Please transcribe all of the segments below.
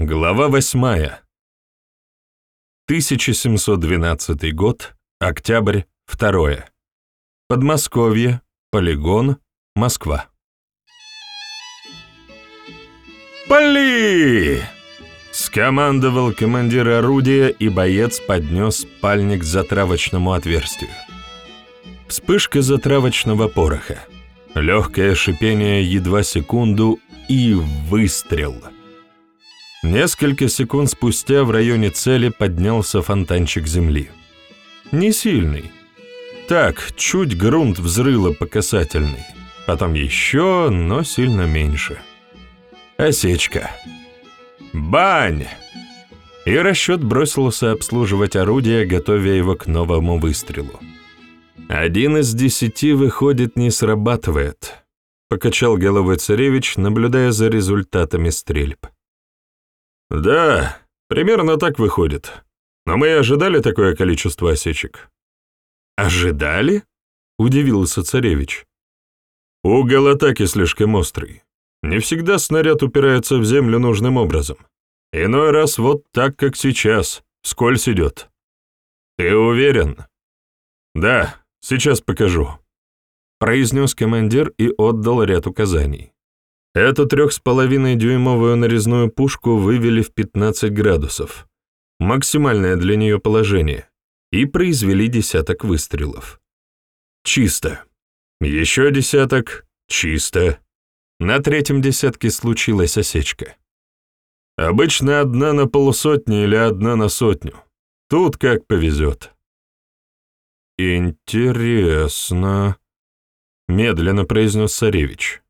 Глава восьмая. 1712 год, октябрь, 2. Подмосковье, полигон, Москва. «Пали!» — скомандовал командир орудия, и боец поднес спальник к затравочному отверстию. Вспышка затравочного пороха. Легкое шипение едва секунду и выстрел — Несколько секунд спустя в районе цели поднялся фонтанчик земли. Не сильный. Так, чуть грунт взрыло по касательной. Потом еще, но сильно меньше. Осечка. Бань! И расчет бросился обслуживать орудие, готовя его к новому выстрелу. Один из десяти, выходит, не срабатывает. Покачал головой царевич, наблюдая за результатами стрельб. «Да, примерно так выходит. Но мы ожидали такое количество осечек». «Ожидали?» — удивился царевич. «Угол атаки слишком острый. Не всегда снаряд упирается в землю нужным образом. Иной раз вот так, как сейчас, вскользь идет. Ты уверен?» «Да, сейчас покажу», — произнес командир и отдал ряд указаний. Эту трех с половиной дюймовую нарезную пушку вывели в 15 градусов, максимальное для нее положение, и произвели десяток выстрелов. Чисто. Еще десяток. Чисто. На третьем десятке случилась осечка. Обычно одна на полусотни или одна на сотню. Тут как повезет. «Интересно», — медленно произнес царевич.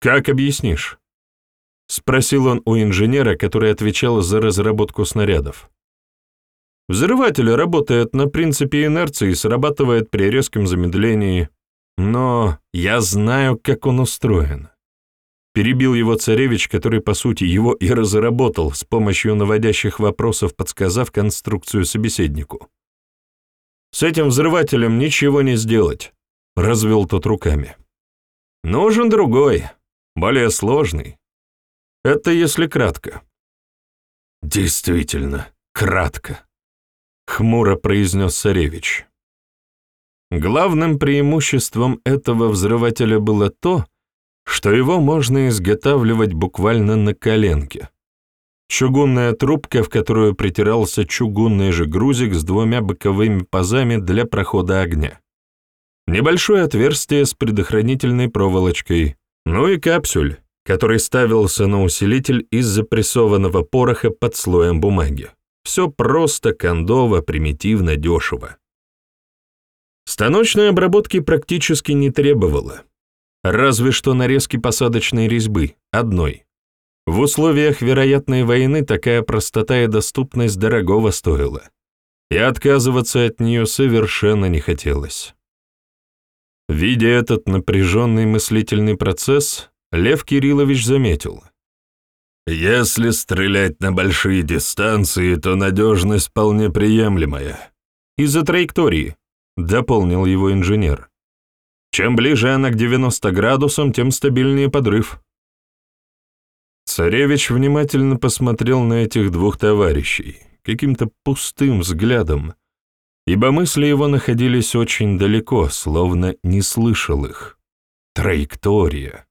«Как объяснишь?» — спросил он у инженера, который отвечал за разработку снарядов. Взрыватель работает на принципе инерции и срабатывает при резком замедлении, но я знаю, как он устроен. Перебил его царевич, который, по сути, его и разработал, с помощью наводящих вопросов подсказав конструкцию собеседнику. «С этим взрывателем ничего не сделать», — развел тот руками. «Нужен другой, более сложный. Это если кратко. Действительно, кратко, хмуро произнес царевич. Главным преимуществом этого взрывателя было то, что его можно изготавливать буквально на коленке. Чугунная трубка, в которую притирался чугунный же грузик с двумя боковыми пазами для прохода огня. Небольшое отверстие с предохранительной проволочкой, ну и капсюль, который ставился на усилитель из запрессованного пороха под слоем бумаги. Все просто, кондово, примитивно, дешево. Станочной обработки практически не требовало. Разве что нарезки посадочной резьбы, одной. В условиях вероятной войны такая простота и доступность дорогого стоила. И отказываться от нее совершенно не хотелось. Видя этот напряженный мыслительный процесс, Лев Кириллович заметил. «Если стрелять на большие дистанции, то надежность вполне приемлемая. Из-за траектории», — дополнил его инженер. «Чем ближе она к 90 градусам, тем стабильнее подрыв». Царевич внимательно посмотрел на этих двух товарищей, каким-то пустым взглядом, ибо мысли его находились очень далеко, словно не слышал их. Траектория.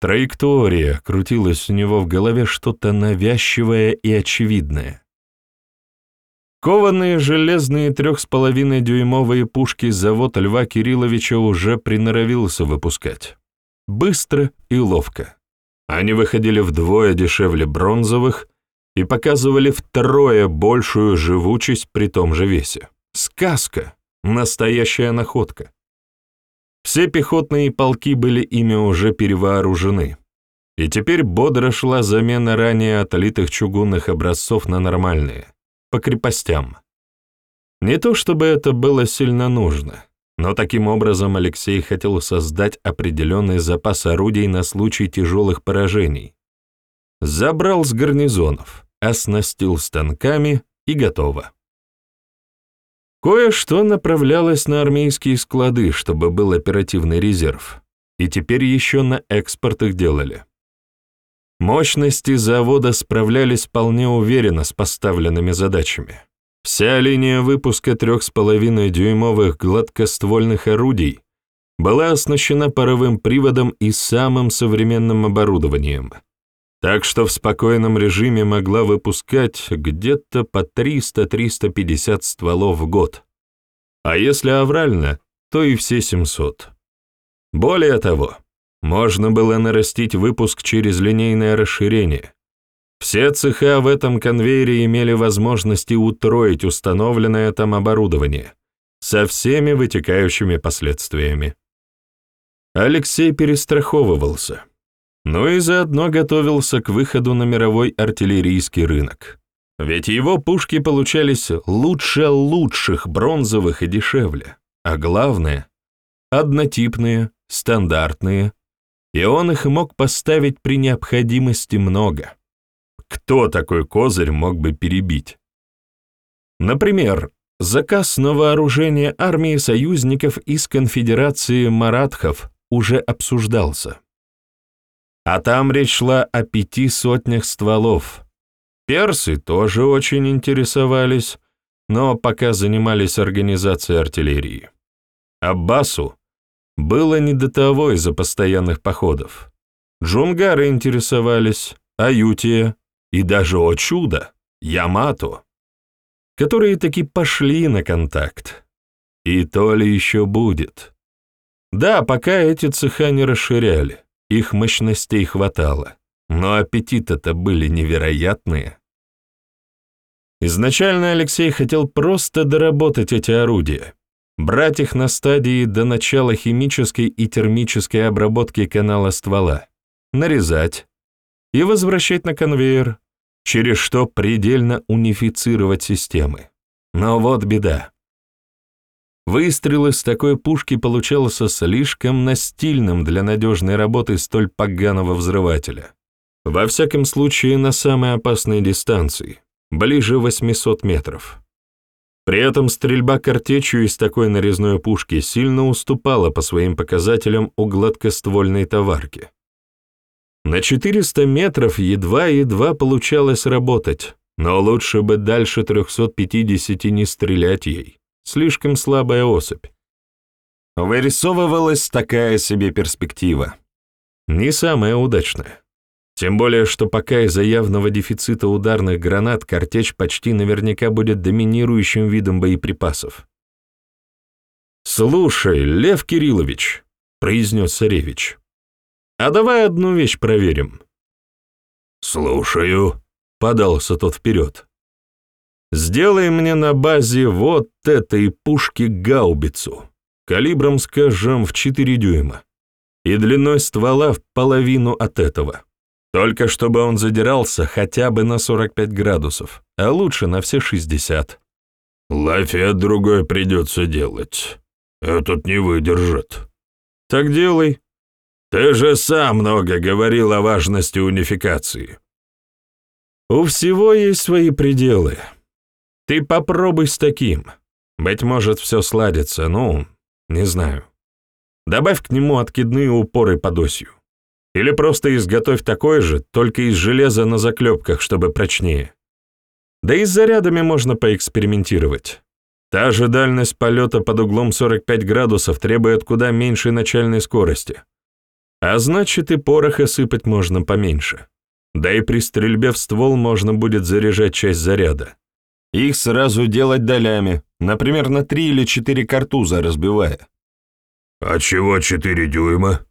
Траектория, крутилось у него в голове что-то навязчивое и очевидное. Кованые железные трех с половиной дюймовые пушки завод Льва Кирилловича уже приноровился выпускать. Быстро и ловко. Они выходили вдвое дешевле бронзовых и показывали втрое большую живучесть при том же весе. Сказка, настоящая находка. Все пехотные полки были ими уже перевооружены, и теперь бодро шла замена ранее отлитых чугунных образцов на нормальные, по крепостям. Не то чтобы это было сильно нужно, но таким образом Алексей хотел создать определенный запас орудий на случай тяжелых поражений. Забрал с гарнизонов, оснастил станками и готово. Кое-что направлялось на армейские склады, чтобы был оперативный резерв, и теперь еще на экспорт их делали. Мощности завода справлялись вполне уверенно с поставленными задачами. Вся линия выпуска 3,5-дюймовых гладкоствольных орудий была оснащена паровым приводом и самым современным оборудованием, так что в спокойном режиме могла выпускать где-то по 300-350 стволов в год, а если аврально, то и все 700. Более того, можно было нарастить выпуск через линейное расширение. Все цеха в этом конвейере имели возможности утроить установленное там оборудование со всеми вытекающими последствиями. Алексей перестраховывался, но и заодно готовился к выходу на мировой артиллерийский рынок. Ведь его пушки получались лучше лучших бронзовых и дешевле, а главное — однотипные, стандартные, и он их мог поставить при необходимости много. Кто такой козырь мог бы перебить? Например, заказ на вооружение армии союзников из конфедерации маратхов уже обсуждался. А там речь шла о пяти сотнях стволов. Персы тоже очень интересовались, но пока занимались организацией артиллерии. Аббасу было не до того из-за постоянных походов. Джунгары интересовались, Аютия и даже, о чудо, Ямато, которые таки пошли на контакт. И то ли еще будет. Да, пока эти цеха не расширяли, их мощностей хватало, но аппетиты-то были невероятные. Изначально Алексей хотел просто доработать эти орудия, брать их на стадии до начала химической и термической обработки канала ствола, нарезать и возвращать на конвейер, через что предельно унифицировать системы. Но вот беда. Выстрел из такой пушки получался слишком настильным для надежной работы столь поганого взрывателя. Во всяком случае, на самой опасной дистанции, ближе 800 метров. При этом стрельба картечью из такой нарезной пушки сильно уступала по своим показателям у гладкоствольной товарки. На 400 метров едва-едва получалось работать, но лучше бы дальше 350 не стрелять ей. Слишком слабая особь. Вырисовывалась такая себе перспектива. Не самая удачная. Тем более, что пока из-за явного дефицита ударных гранат картечь почти наверняка будет доминирующим видом боеприпасов. «Слушай, Лев Кириллович», — произнес царевич, — «а давай одну вещь проверим». «Слушаю», — подался тот вперед. «Сделай мне на базе вот этой пушки гаубицу, калибром, скажем, в 4 дюйма, и длиной ствола в половину от этого». Только чтобы он задирался хотя бы на 45 градусов, а лучше на все 60. Лафет другой придется делать. Этот не выдержит. Так делай. Ты же сам много говорил о важности унификации. У всего есть свои пределы. Ты попробуй с таким. Быть может, все сладится, ну, не знаю. Добавь к нему откидные упоры под осью. Или просто изготовь такой же, только из железа на заклепках, чтобы прочнее. Да и с зарядами можно поэкспериментировать. Та же дальность полета под углом 45 градусов требует куда меньшей начальной скорости. А значит, и пороха сыпать можно поменьше. Да и при стрельбе в ствол можно будет заряжать часть заряда. Их сразу делать долями, например, на 3 или 4 картуза разбивая. «А чего 4 дюйма?»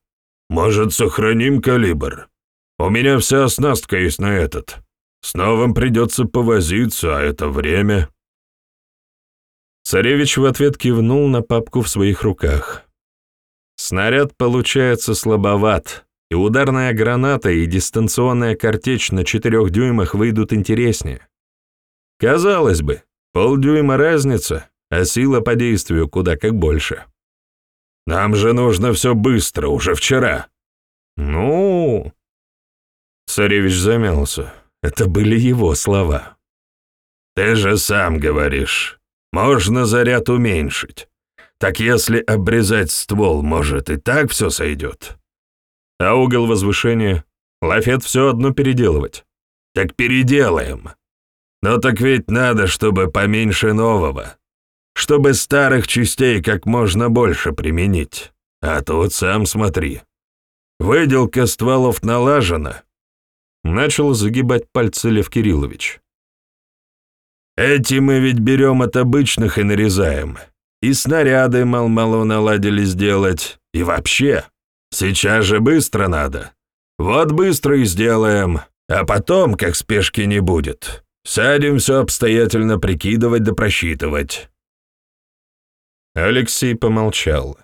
Может, сохраним калибр? У меня вся оснастка есть на этот. С новым придется повозиться, а это время». Царевич в ответ кивнул на папку в своих руках. Снаряд получается слабоват, и ударная граната и дистанционная картечь на четырех дюймах выйдут интереснее. Казалось бы, полдюйма разница, а сила по действию куда как больше. Нам же нужно все быстро, уже вчера». «Ну...» Царевич замялся. Это были его слова. «Ты же сам говоришь, можно заряд уменьшить. Так если обрезать ствол, может, и так все сойдет?» «А угол возвышения?» Лафет все одно переделывать. Так переделаем. Но так ведь надо, чтобы поменьше нового. Чтобы старых частей как можно больше применить. А тут сам смотри. Выделка стволов налажена. Начал загибать пальцы Лев Кириллович. Эти мы ведь берем от обычных и нарезаем. И снаряды мал-мало наладили сделать. И вообще, сейчас же быстро надо. Вот быстро и сделаем. А потом, как спешки не будет, сядем все обстоятельно прикидывать да просчитывать. Алексей помолчал.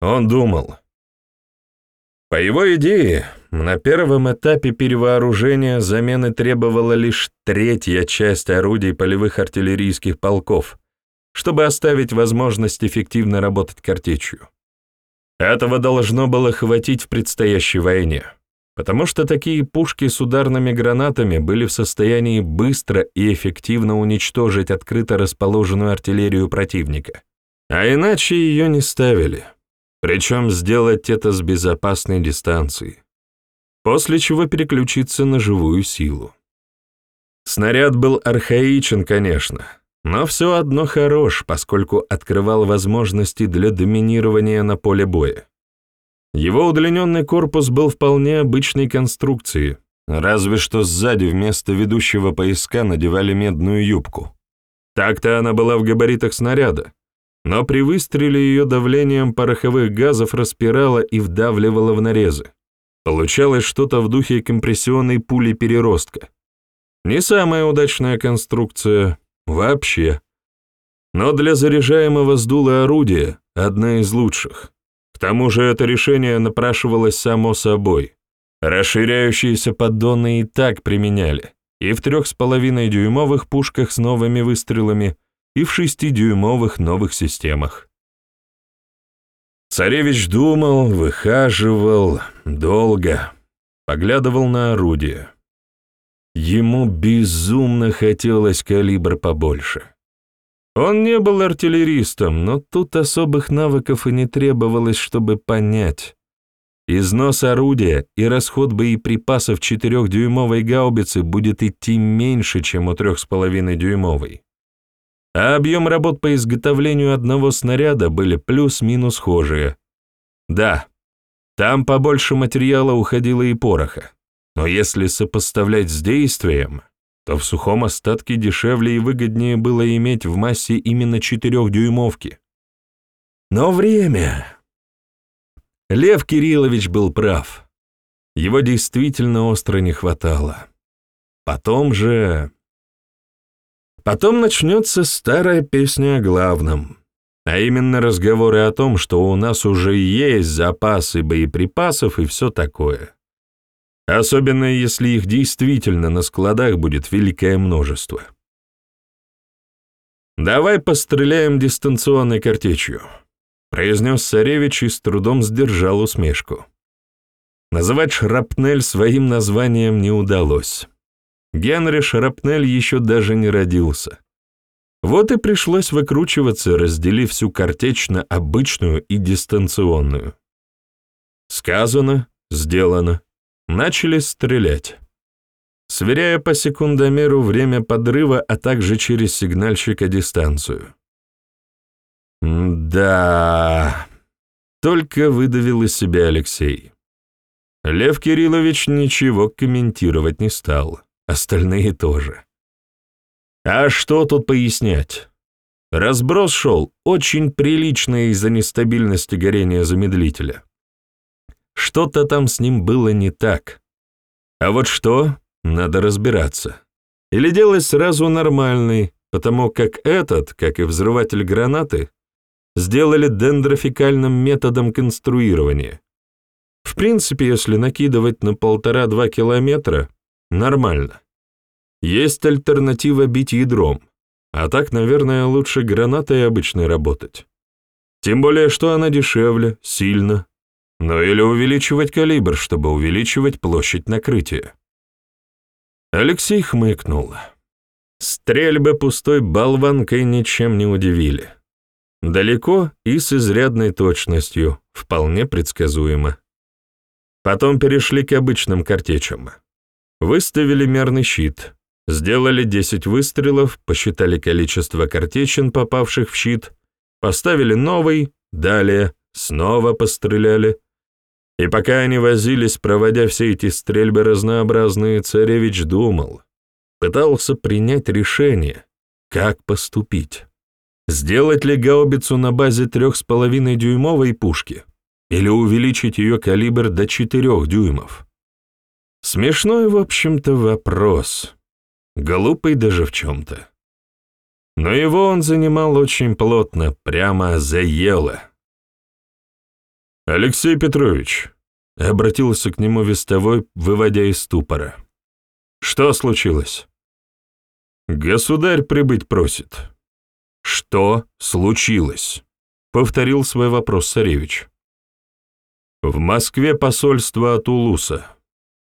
Он думал. По его идее, на первом этапе перевооружения замены требовала лишь третья часть орудий полевых артиллерийских полков, чтобы оставить возможность эффективно работать картечью. Этого должно было хватить в предстоящей войне потому что такие пушки с ударными гранатами были в состоянии быстро и эффективно уничтожить открыто расположенную артиллерию противника. А иначе ее не ставили. Причем сделать это с безопасной дистанции. После чего переключиться на живую силу. Снаряд был архаичен, конечно, но все одно хорош, поскольку открывал возможности для доминирования на поле боя. Его удлиненный корпус был вполне обычной конструкции, разве что сзади вместо ведущего пояска надевали медную юбку. Так-то она была в габаритах снаряда, но при выстреле ее давлением пороховых газов распирала и вдавливала в нарезы. Получалось что-то в духе компрессионной пули переростка. Не самая удачная конструкция вообще. Но для заряжаемого с орудия одна из лучших. Тому же это решение напрашивалось само собой. Расширяющиеся поддоны и так применяли, и в трех с половиной дюймовых пушках с новыми выстрелами, и в шестидюймовых новых системах. Царевич думал, выхаживал, долго, поглядывал на орудие. Ему безумно хотелось калибр побольше. Он не был артиллеристом, но тут особых навыков и не требовалось, чтобы понять. Износ орудия и расход боеприпасов четырехдюймовой гаубицы будет идти меньше, чем у трех с половиной дюймовой. А объем работ по изготовлению одного снаряда были плюс-минус схожие. Да, там побольше материала уходило и пороха, но если сопоставлять с действием, то в сухом остатке дешевле и выгоднее было иметь в массе именно четырехдюймовки. Но время... Лев Кириллович был прав. Его действительно остро не хватало. Потом же... Потом начнется старая песня о главном, а именно разговоры о том, что у нас уже есть запасы боеприпасов и все такое. Особенно если их действительно на складах будет великое множество. «Давай постреляем дистанционной картечью», — произнес царевич и с трудом сдержал усмешку. Называть шрапнель своим названием не удалось. Генри Шрапнель еще даже не родился. Вот и пришлось выкручиваться, разделив всю картечь на обычную и дистанционную. Сказано, сделано. Начали стрелять. Сверяя по секундомеру время подрыва, а также через сигнальщика дистанцию. «Да...» — только выдавил из себя Алексей. Лев Кириллович ничего комментировать не стал, остальные тоже. А что тут пояснять? Разброс шел очень приличный из-за нестабильности горения замедлителя. Что-то там с ним было не так. А вот что, надо разбираться. Или делать сразу нормальный, потому как этот, как и взрыватель гранаты, сделали дендрофикальным методом конструирования. В принципе, если накидывать на полтора-два километра, нормально. Есть альтернатива бить ядром, а так, наверное, лучше гранатой обычной работать. Тем более, что она дешевле, сильно, но или увеличивать калибр, чтобы увеличивать площадь накрытия. Алексей хмыкнул. Стрельбы пустой болванкой ничем не удивили. Далеко и с изрядной точностью, вполне предсказуемо. Потом перешли к обычным картечам. Выставили мерный щит, сделали 10 выстрелов, посчитали количество картечин, попавших в щит, поставили новый, далее снова постреляли. И пока они возились, проводя все эти стрельбы разнообразные, царевич думал, пытался принять решение, как поступить. Сделать ли гаубицу на базе 3,5 дюймовой пушки или увеличить ее калибр до 4 дюймов? Смешной, в общем-то, вопрос. Глупый даже в чем-то. Но его он занимал очень плотно, прямо заело. «Алексей Петрович», — обратился к нему вестовой, выводя из ступора. «Что случилось?» «Государь прибыть просит». «Что случилось?» — повторил свой вопрос царевич. «В Москве посольство от Улуса».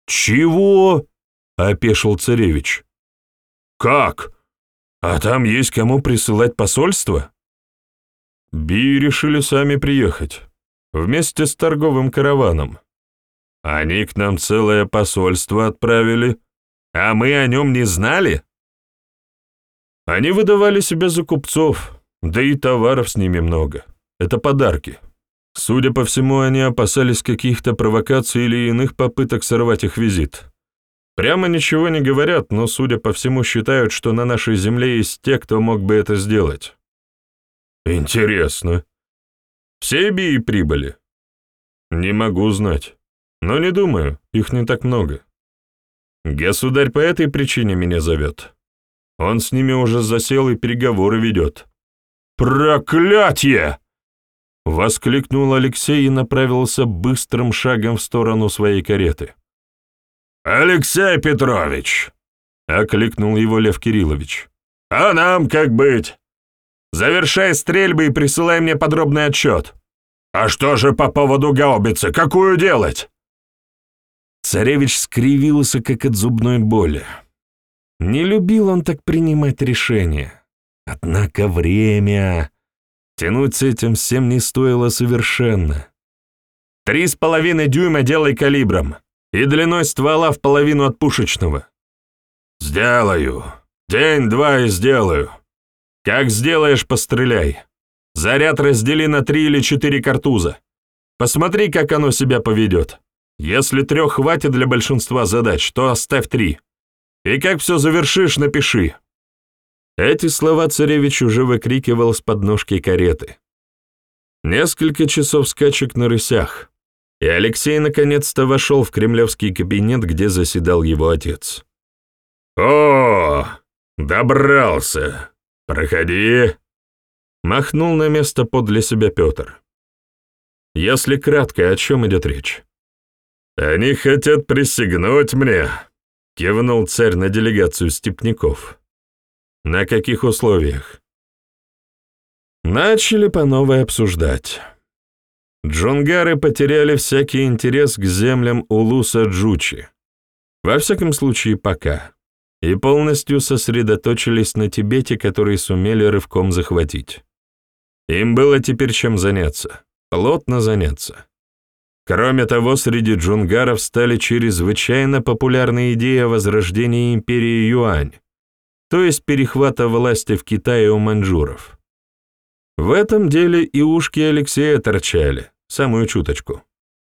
«Чего?» — опешил царевич. «Как? А там есть кому присылать посольство?» Би решили сами приехать, вместе с торговым караваном. Они к нам целое посольство отправили, а мы о нем не знали? Они выдавали себя за купцов, да и товаров с ними много. Это подарки. Судя по всему, они опасались каких-то провокаций или иных попыток сорвать их визит. Прямо ничего не говорят, но, судя по всему, считают, что на нашей земле есть те, кто мог бы это сделать. Интересно. Все бии прибыли? Не могу знать. Но не думаю, их не так много. Государь по этой причине меня зовет. Он с ними уже засел и переговоры ведет. «Проклятье!» — воскликнул Алексей и направился быстрым шагом в сторону своей кареты. «Алексей Петрович!» — окликнул его Лев Кириллович. «А нам как быть? Завершай стрельбы и присылай мне подробный отчет. А что же по поводу гаубицы? Какую делать?» Царевич скривился, как от зубной боли. Не любил он так принимать решения. Однако время... Тянуть с этим всем не стоило совершенно. Три с половиной дюйма делай калибром и длиной ствола в половину от пушечного. Сделаю. День-два и сделаю. Как сделаешь, постреляй. Заряд раздели на три или четыре картуза. Посмотри, как оно себя поведет. Если трех хватит для большинства задач, то оставь три. И как все завершишь, напиши. Эти слова царевич уже выкрикивал с подножки кареты. Несколько часов скачек на рысях, и Алексей наконец-то вошел в кремлевский кабинет, где заседал его отец. «О, добрался! Проходи!» Махнул на место подле себя Петр. Если кратко, о чем идет речь? «Они хотят присягнуть мне», — кивнул царь на делегацию степняков. На каких условиях? Начали по новой обсуждать. Джунгары потеряли всякий интерес к землям Улуса Джучи. Во всяком случае, пока. И полностью сосредоточились на Тибете, который сумели рывком захватить. Им было теперь чем заняться, плотно заняться. Кроме того, среди джунгаров стали чрезвычайно популярны идеи о возрождении империи Юань, то есть перехвата власти в Китае у маньчжуров. В этом деле и ушки Алексея торчали, самую чуточку.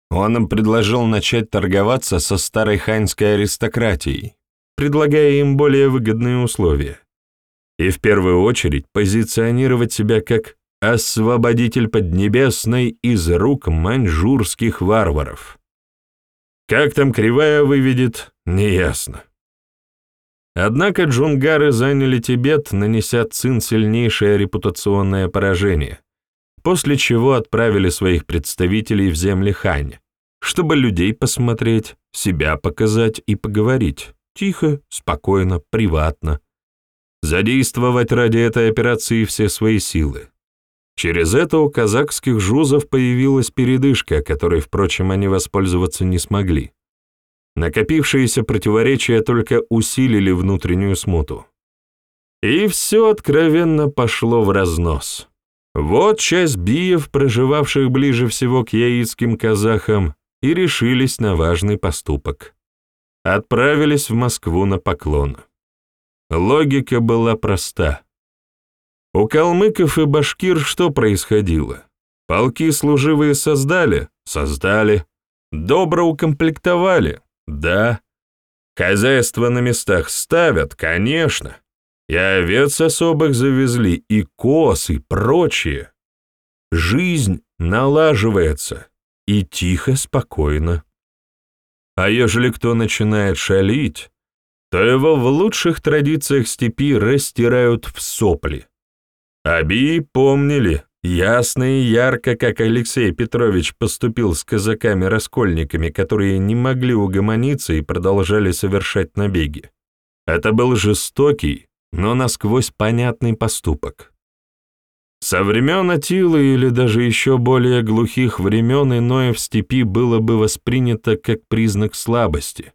Он им предложил начать торговаться со старой ханьской аристократией, предлагая им более выгодные условия. И в первую очередь позиционировать себя как освободитель Поднебесной из рук маньчжурских варваров. Как там кривая выведет, неясно. Однако джунгары заняли Тибет, нанеся Цин сильнейшее репутационное поражение, после чего отправили своих представителей в земли Хань, чтобы людей посмотреть, себя показать и поговорить, тихо, спокойно, приватно. Задействовать ради этой операции все свои силы. Через это у казахских жузов появилась передышка, которой, впрочем, они воспользоваться не смогли. Накопившиеся противоречия только усилили внутреннюю смуту. И все откровенно пошло в разнос. Вот часть биев, проживавших ближе всего к яицким казахам, и решились на важный поступок. Отправились в Москву на поклон. Логика была проста. У калмыков и башкир что происходило? Полки служивые создали? Создали. Добро укомплектовали? Да. Хозяйство на местах ставят? Конечно. И овец особых завезли, и коз, и прочее. Жизнь налаживается, и тихо, спокойно. А ежели кто начинает шалить, то его в лучших традициях степи растирают в сопли. Аби помнили, ясно и ярко, как Алексей Петрович поступил с казаками-раскольниками, которые не могли угомониться и продолжали совершать набеги. Это был жестокий, но насквозь понятный поступок. Со времен Атилы или даже еще более глухих времен иное в степи было бы воспринято как признак слабости,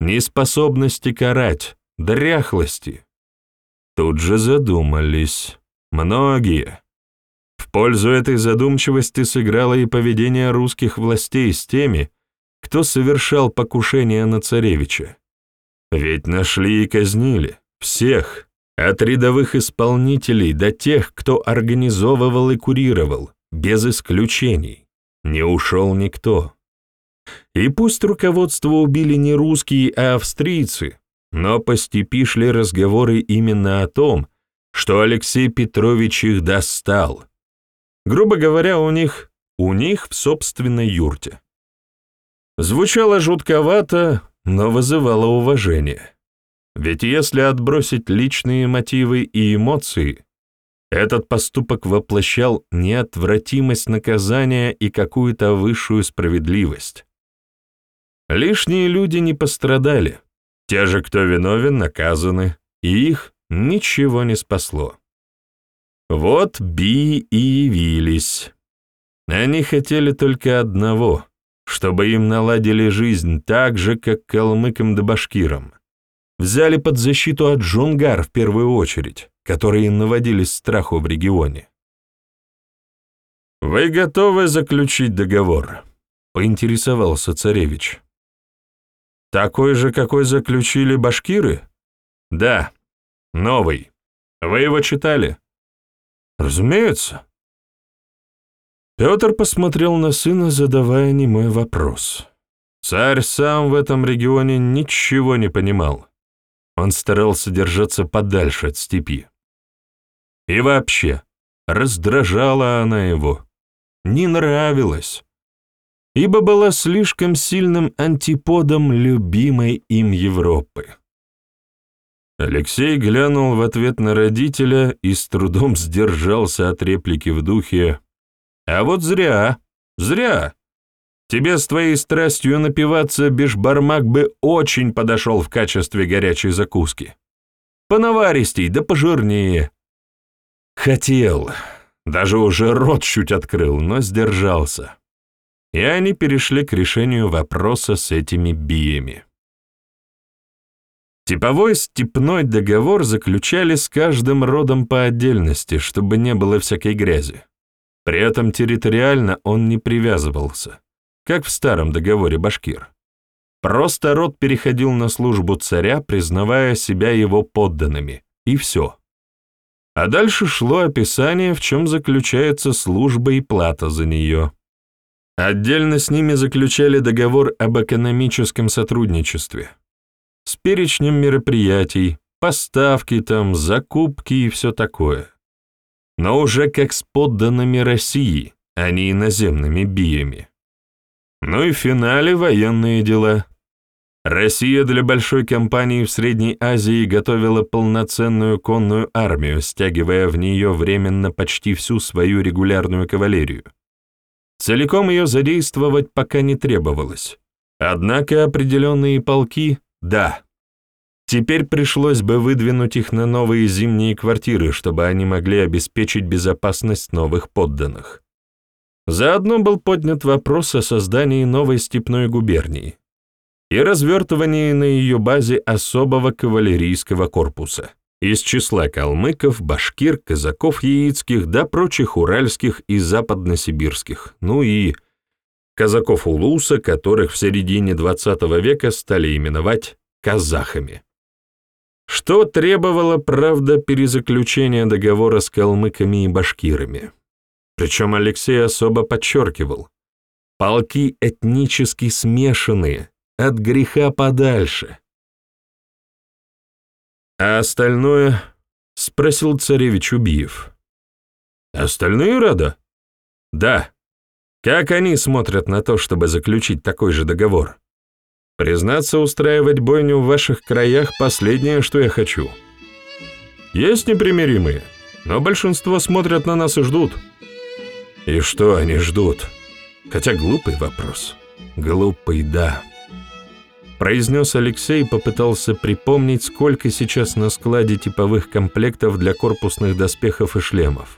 неспособности карать, дряхлости. Тут же задумались. Многие. В пользу этой задумчивости сыграло и поведение русских властей с теми, кто совершал покушение на царевича. Ведь нашли и казнили всех, от рядовых исполнителей до тех, кто организовывал и курировал, без исключений. Не ушел никто. И пусть руководство убили не русские, а австрийцы, но по степи шли разговоры именно о том, что Алексей Петрович их достал. Грубо говоря, у них, у них в собственной юрте. Звучало жутковато, но вызывало уважение. Ведь если отбросить личные мотивы и эмоции, этот поступок воплощал неотвратимость наказания и какую-то высшую справедливость. Лишние люди не пострадали, те же, кто виновен, наказаны, и их ничего не спасло. Вот Би и явились. Они хотели только одного, чтобы им наладили жизнь так же, как калмыкам да башкирам взяли под защиту от джунгар в первую очередь, которые наводили страху в регионе. «Вы готовы заключить договор?» — поинтересовался царевич. «Такой же, какой заключили башкиры?» «Да, новый. Вы его читали?» «Разумеется». Петр посмотрел на сына, задавая немой вопрос. Царь сам в этом регионе ничего не понимал. Он старался держаться подальше от степи. И вообще, раздражала она его, не нравилась, ибо была слишком сильным антиподом любимой им Европы. Алексей глянул в ответ на родителя и с трудом сдержался от реплики в духе «А вот зря, зря!» Тебе с твоей страстью напиваться бешбармак бы очень подошел в качестве горячей закуски. Понаваристей, да пожирнее. Хотел, даже уже рот чуть открыл, но сдержался. И они перешли к решению вопроса с этими биями. Типовой степной договор заключали с каждым родом по отдельности, чтобы не было всякой грязи. При этом территориально он не привязывался как в старом договоре башкир. Просто род переходил на службу царя, признавая себя его подданными, и все. А дальше шло описание, в чем заключается служба и плата за нее. Отдельно с ними заключали договор об экономическом сотрудничестве. С перечнем мероприятий, поставки там, закупки и все такое. Но уже как с подданными России, а не иноземными биями. Ну и в финале военные дела. Россия для большой кампании в Средней Азии готовила полноценную конную армию, стягивая в нее временно почти всю свою регулярную кавалерию. Целиком ее задействовать пока не требовалось. Однако определенные полки — да. Теперь пришлось бы выдвинуть их на новые зимние квартиры, чтобы они могли обеспечить безопасность новых подданных. Заодно был поднят вопрос о создании новой степной губернии и развертывании на ее базе особого кавалерийского корпуса из числа калмыков, башкир, казаков яицких да прочих уральских и западносибирских, ну и казаков Улуса, которых в середине XX века стали именовать казахами. Что требовало, правда, перезаключения договора с калмыками и башкирами. Причем Алексей особо подчеркивал, полки этнически смешанные, от греха подальше. А остальное — спросил царевич Убиев. «Остальные рада?» «Да. Как они смотрят на то, чтобы заключить такой же договор? Признаться, устраивать бойню в ваших краях — последнее, что я хочу. Есть непримиримые, но большинство смотрят на нас и ждут». «И что они ждут?» Хотя глупый вопрос. Глупый, да произнес Алексей и попытался припомнить, сколько сейчас на складе типовых комплектов для корпусных доспехов и шлемов.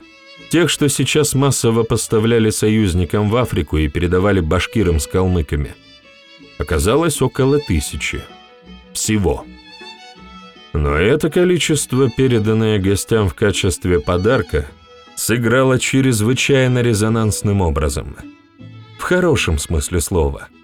Тех, что сейчас массово поставляли союзникам в Африку и передавали башкирам с калмыками. Оказалось около тысячи. Всего. Но это количество, переданное гостям в качестве подарка, сыграло чрезвычайно резонансным образом. В хорошем смысле слова –